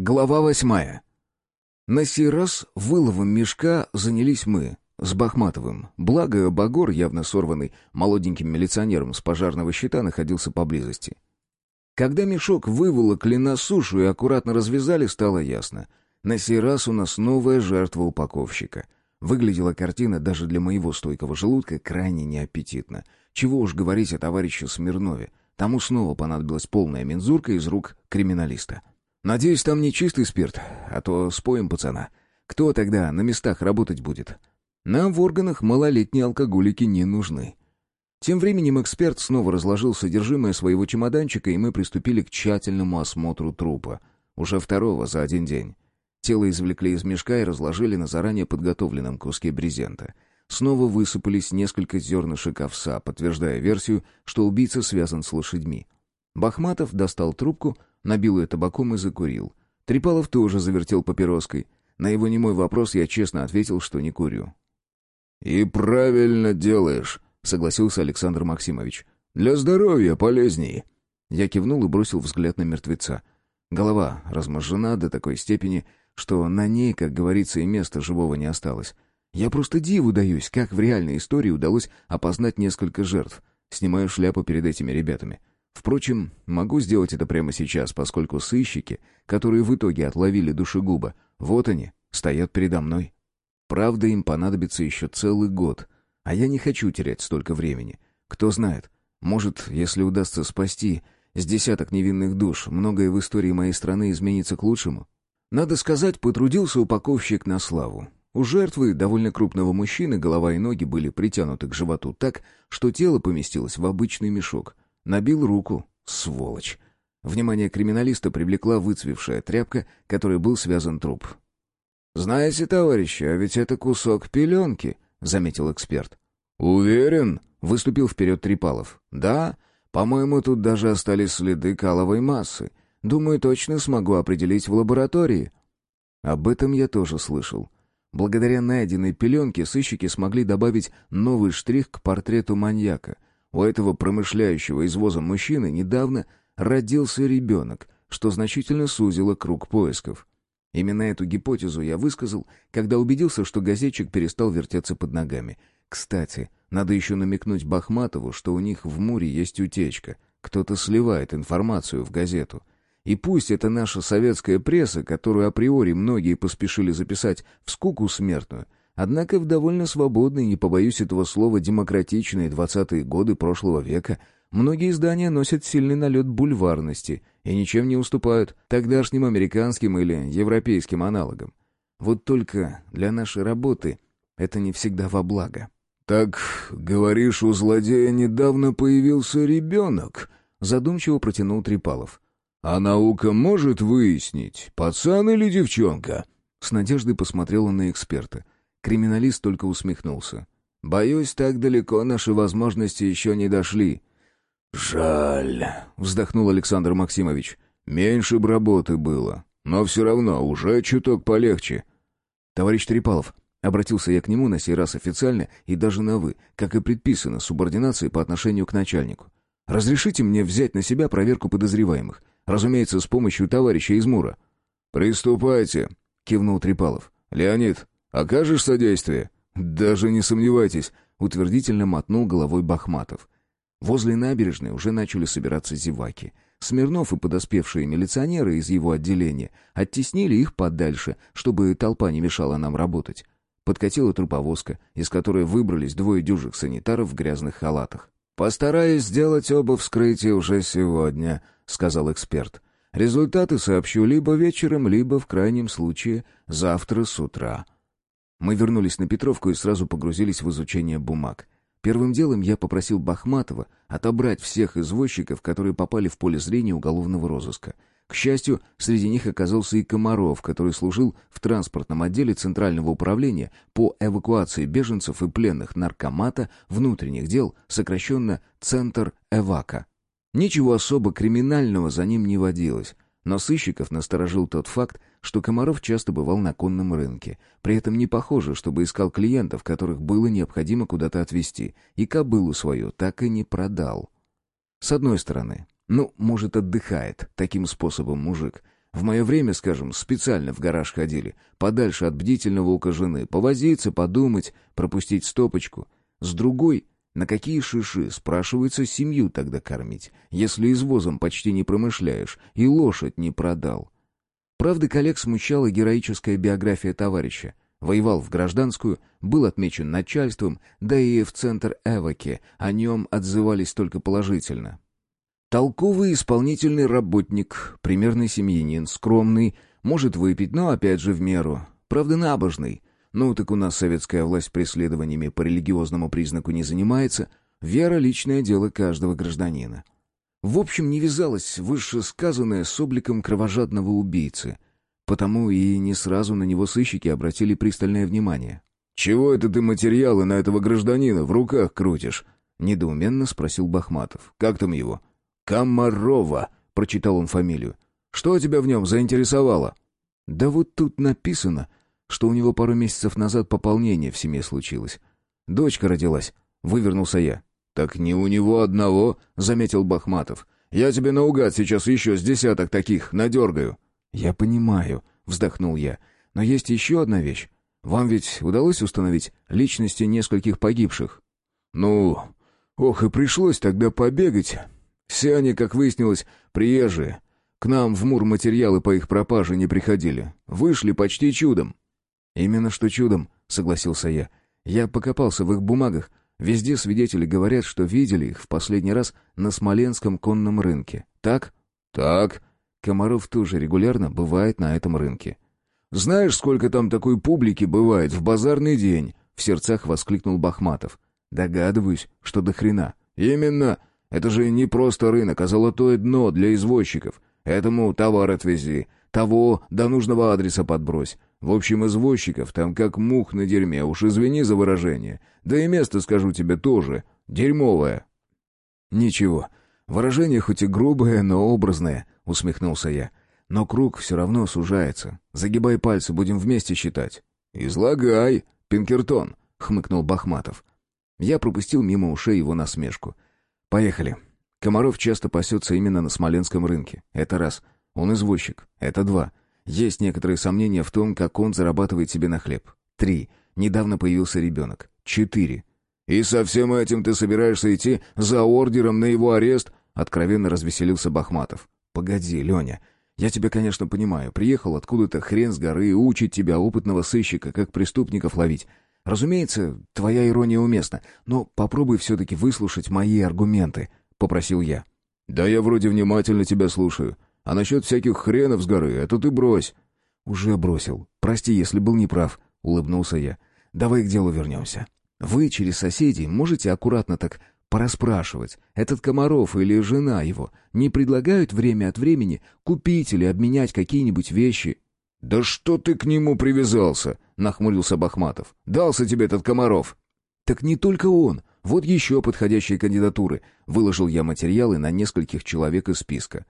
Глава восьмая. На сей раз выловом мешка занялись мы, с Бахматовым. Благо, Багор, явно сорванный молоденьким милиционером с пожарного щита, находился поблизости. Когда мешок выволокли на сушу и аккуратно развязали, стало ясно. На сей раз у нас новая жертва упаковщика. Выглядела картина даже для моего стойкого желудка крайне неаппетитно. Чего уж говорить о товарище Смирнове. Тому снова понадобилась полная мензурка из рук криминалиста. Надеюсь, там не чистый спирт, а то споем пацана. Кто тогда на местах работать будет? Нам в органах малолетние алкоголики не нужны. Тем временем эксперт снова разложил содержимое своего чемоданчика, и мы приступили к тщательному осмотру трупа. Уже второго за один день. Тело извлекли из мешка и разложили на заранее подготовленном куске брезента. Снова высыпались несколько зернышек овса, подтверждая версию, что убийца связан с лошадьми. Бахматов достал трубку, набил ее табаком и закурил. Трипалов тоже завертел папироской. На его немой вопрос я честно ответил, что не курю. «И правильно делаешь», — согласился Александр Максимович. «Для здоровья полезнее». Я кивнул и бросил взгляд на мертвеца. Голова разможжена до такой степени, что на ней, как говорится, и места живого не осталось. Я просто диву даюсь, как в реальной истории удалось опознать несколько жертв. Снимаю шляпу перед этими ребятами. Впрочем, могу сделать это прямо сейчас, поскольку сыщики, которые в итоге отловили душегуба, вот они, стоят передо мной. Правда, им понадобится еще целый год, а я не хочу терять столько времени. Кто знает, может, если удастся спасти с десяток невинных душ, многое в истории моей страны изменится к лучшему. Надо сказать, потрудился упаковщик на славу. У жертвы, довольно крупного мужчины, голова и ноги были притянуты к животу так, что тело поместилось в обычный мешок — Набил руку, сволочь. Внимание криминалиста привлекла выцвевшая тряпка, которой был связан труп. «Знаете, товарищи, а ведь это кусок пеленки», — заметил эксперт. «Уверен?» — выступил вперед Трипалов. «Да, по-моему, тут даже остались следы каловой массы. Думаю, точно смогу определить в лаборатории». Об этом я тоже слышал. Благодаря найденной пеленке сыщики смогли добавить новый штрих к портрету маньяка — у этого промышляющего извозом мужчины недавно родился ребенок, что значительно сузило круг поисков. Именно эту гипотезу я высказал, когда убедился, что газетчик перестал вертеться под ногами. Кстати, надо еще намекнуть Бахматову, что у них в Муре есть утечка. Кто-то сливает информацию в газету. И пусть это наша советская пресса, которую априори многие поспешили записать в скуку смертную, Однако в довольно свободные, не побоюсь этого слова, демократичные двадцатые годы прошлого века многие издания носят сильный налет бульварности и ничем не уступают тогдашним американским или европейским аналогам. Вот только для нашей работы это не всегда во благо. «Так, говоришь, у злодея недавно появился ребенок?» — задумчиво протянул Трипалов. «А наука может выяснить, пацан или девчонка?» С надеждой посмотрела на эксперта — Криминалист только усмехнулся. «Боюсь, так далеко наши возможности еще не дошли». «Жаль», — вздохнул Александр Максимович. «Меньше бы работы было, но все равно уже чуток полегче». «Товарищ Трипалов», — обратился я к нему на сей раз официально и даже на «вы», как и предписано субординации по отношению к начальнику. «Разрешите мне взять на себя проверку подозреваемых, разумеется, с помощью товарища из Мура». «Приступайте», — кивнул Трипалов. «Леонид, Окажешь содействие? Даже не сомневайтесь, утвердительно мотнул головой Бахматов. Возле набережной уже начали собираться зеваки. Смирнов и подоспевшие милиционеры из его отделения оттеснили их подальше, чтобы толпа не мешала нам работать. Подкатила труповозка, из которой выбрались двое дюжих санитаров в грязных халатах. «Постараюсь сделать оба вскрытия уже сегодня», — сказал эксперт. «Результаты сообщу либо вечером, либо, в крайнем случае, завтра с утра». Мы вернулись на Петровку и сразу погрузились в изучение бумаг. Первым делом я попросил Бахматова отобрать всех извозчиков, которые попали в поле зрения уголовного розыска. К счастью, среди них оказался и Комаров, который служил в транспортном отделе Центрального управления по эвакуации беженцев и пленных наркомата внутренних дел, сокращенно «Центр Эвака». Ничего особо криминального за ним не водилось. Но сыщиков насторожил тот факт, что Комаров часто бывал на конном рынке. При этом не похоже, чтобы искал клиентов, которых было необходимо куда-то отвезти, и кобылу свою так и не продал. С одной стороны, ну, может, отдыхает таким способом мужик. В мое время, скажем, специально в гараж ходили, подальше от бдительного ока жены, повозиться, подумать, пропустить стопочку. С другой, на какие шиши, спрашивается, семью тогда кормить, если извозом почти не промышляешь и лошадь не продал? Правда, коллег смущала героическая биография товарища. Воевал в гражданскую, был отмечен начальством, да и в центр Эвоки о нем отзывались только положительно. Толковый исполнительный работник, примерный семьянин, скромный, может выпить, но опять же в меру. Правда, набожный. Ну, так у нас советская власть преследованиями по религиозному признаку не занимается. Вера — личное дело каждого гражданина. В общем, не вязалось вышесказанное с обликом кровожадного убийцы. Потому и не сразу на него сыщики обратили пристальное внимание. «Чего это ты материалы на этого гражданина в руках крутишь?» — недоуменно спросил Бахматов. «Как там его?» «Комарова», — прочитал он фамилию. «Что тебя в нем заинтересовало?» «Да вот тут написано, что у него пару месяцев назад пополнение в семье случилось. Дочка родилась», — вывернулся я. «Так не у него одного», — заметил Бахматов. «Я тебе наугад сейчас еще с десяток таких надергаю». «Я понимаю», — вздохнул я. «Но есть еще одна вещь. Вам ведь удалось установить личности нескольких погибших?» «Ну, ох, и пришлось тогда побегать. Все они, как выяснилось, приезжие. К нам в Мур материалы по их пропаже не приходили. Вышли почти чудом». «Именно что чудом», — согласился я. «Я покопался в их бумагах. Везде свидетели говорят, что видели их в последний раз на Смоленском конном рынке. Так?» «Так». Комаров тоже регулярно бывает на этом рынке. «Знаешь, сколько там такой публики бывает в базарный день?» — в сердцах воскликнул Бахматов. «Догадываюсь, что до хрена». «Именно. Это же не просто рынок, а золотое дно для извозчиков. Этому товар отвези, того до нужного адреса подбрось. В общем, извозчиков там как мух на дерьме, уж извини за выражение. Да и место, скажу тебе, тоже дерьмовое». «Ничего, выражение хоть и грубое, но образное», — усмехнулся я. «Но круг все равно сужается. Загибай пальцы, будем вместе считать». «Излагай, Пинкертон», — хмыкнул Бахматов. Я пропустил мимо ушей его насмешку. Поехали. Комаров часто пасется именно на Смоленском рынке. Это раз. Он извозчик. Это два. Есть некоторые сомнения в том, как он зарабатывает себе на хлеб. Три. Недавно появился ребенок. Четыре. «И со всем этим ты собираешься идти за ордером на его арест?» Откровенно развеселился Бахматов. «Погоди, Леня. Я тебя, конечно, понимаю. Приехал откуда-то хрен с горы и учит тебя, опытного сыщика, как преступников ловить. «Разумеется, твоя ирония уместна, но попробуй все-таки выслушать мои аргументы», — попросил я. «Да я вроде внимательно тебя слушаю. А насчет всяких хренов с горы, это ты брось». «Уже бросил. Прости, если был неправ», — улыбнулся я. «Давай к делу вернемся. Вы через соседей можете аккуратно так пораспрашивать, этот Комаров или жена его не предлагают время от времени купить или обменять какие-нибудь вещи?» «Да что ты к нему привязался?» — нахмурился Бахматов. «Дался тебе этот Комаров». «Так не только он. Вот еще подходящие кандидатуры». Выложил я материалы на нескольких человек из списка.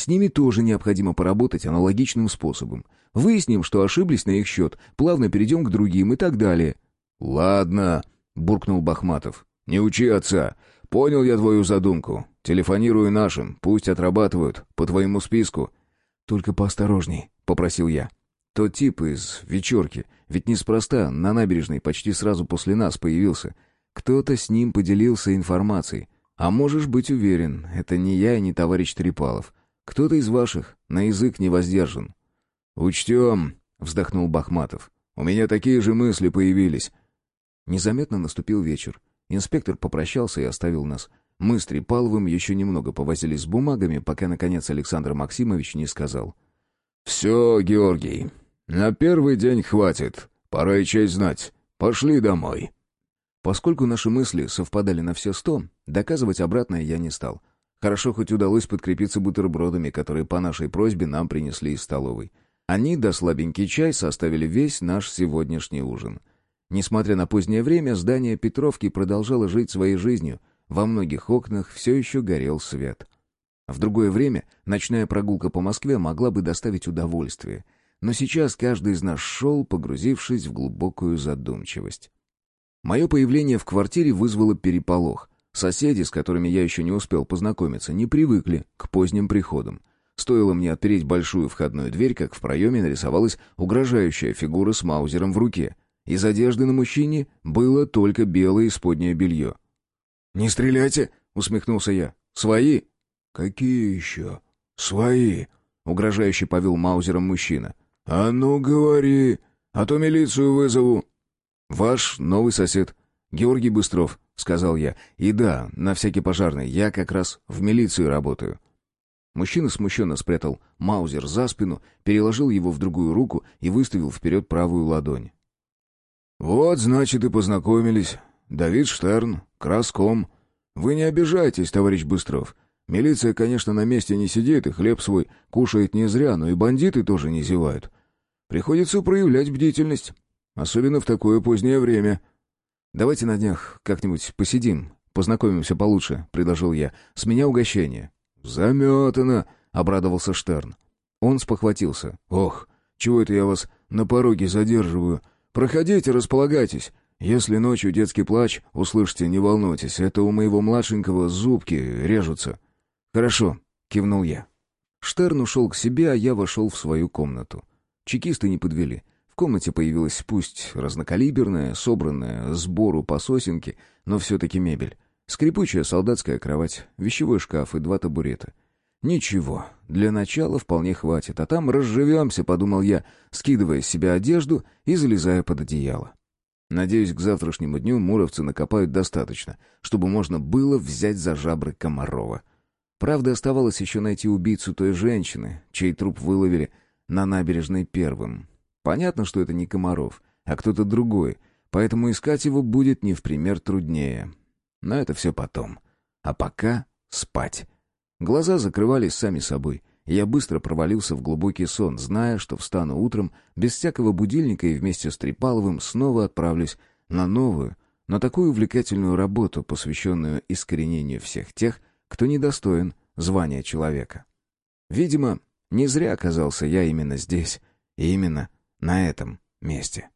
С ними тоже необходимо поработать аналогичным способом. Выясним, что ошиблись на их счет, плавно перейдем к другим и так далее. «Ладно», — буркнул Бахматов. «Не учи отца. Понял я твою задумку. Телефонирую нашим, пусть отрабатывают по твоему списку». «Только поосторожней», — попросил я. «Тот тип из вечерки, ведь неспроста на набережной почти сразу после нас появился. Кто-то с ним поделился информацией. А можешь быть уверен, это не я и не товарищ Трипалов. Кто-то из ваших на язык не воздержан». «Учтем», — вздохнул Бахматов. «У меня такие же мысли появились». Незаметно наступил вечер. Инспектор попрощался и оставил нас. Мы с Трипаловым еще немного повозились с бумагами, пока, наконец, Александр Максимович не сказал. «Все, Георгий, на первый день хватит. Пора и честь знать. Пошли домой». Поскольку наши мысли совпадали на все сто, доказывать обратное я не стал. Хорошо хоть удалось подкрепиться бутербродами, которые по нашей просьбе нам принесли из столовой. Они, да слабенький чай, составили весь наш сегодняшний ужин. Несмотря на позднее время, здание Петровки продолжало жить своей жизнью — во многих окнах все еще горел свет. В другое время ночная прогулка по Москве могла бы доставить удовольствие, но сейчас каждый из нас шел, погрузившись в глубокую задумчивость. Мое появление в квартире вызвало переполох. Соседи, с которыми я еще не успел познакомиться, не привыкли к поздним приходам. Стоило мне отпереть большую входную дверь, как в проеме нарисовалась угрожающая фигура с маузером в руке. Из одежды на мужчине было только белое исподнее белье. «Не стреляйте!» — усмехнулся я. «Свои?» «Какие еще?» «Свои!» — угрожающе повел маузером мужчина. «А ну, говори, а то милицию вызову». «Ваш новый сосед, Георгий Быстров», — сказал я. «И да, на всякий пожарный, я как раз в милиции работаю». Мужчина смущенно спрятал маузер за спину, переложил его в другую руку и выставил вперед правую ладонь. «Вот, значит, и познакомились. Давид Штерн, Краском. Вы не обижайтесь, товарищ Быстров. Милиция, конечно, на месте не сидит и хлеб свой кушает не зря, но и бандиты тоже не зевают. Приходится проявлять бдительность, особенно в такое позднее время». «Давайте на днях как-нибудь посидим, познакомимся получше», — предложил я. «С меня угощение». «Заметано», — обрадовался Штерн. Он спохватился. «Ох, чего это я вас на пороге задерживаю? Проходите, располагайтесь. Если ночью детский плач услышите, не волнуйтесь, это у моего младшенького зубки режутся». «Хорошо», — кивнул я. Штерн ушел к себе, а я вошел в свою комнату. Чекисты не подвели. Комнате появилась пусть разнокалиберная, собранная сбору по сосенке, но все-таки мебель. Скрипучая солдатская кровать, вещевой шкаф и два табурета. Ничего, для начала вполне хватит, а там разживемся, подумал я, скидывая с себя одежду и залезая под одеяло. Надеюсь, к завтрашнему дню муровцы накопают достаточно, чтобы можно было взять за жабры Комарова. Правда, оставалось еще найти убийцу той женщины, чей труп выловили на набережной первым. Понятно, что это не Комаров, а кто-то другой, поэтому искать его будет не в пример труднее. Но это все потом. А пока спать. Глаза закрывались сами собой. Я быстро провалился в глубокий сон, зная, что встану утром без всякого будильника и вместе с Трипаловым снова отправлюсь на новую, но такую увлекательную работу, посвященную искоренению всех тех, кто недостоин звания человека. Видимо, не зря оказался я именно здесь и именно на этом месте.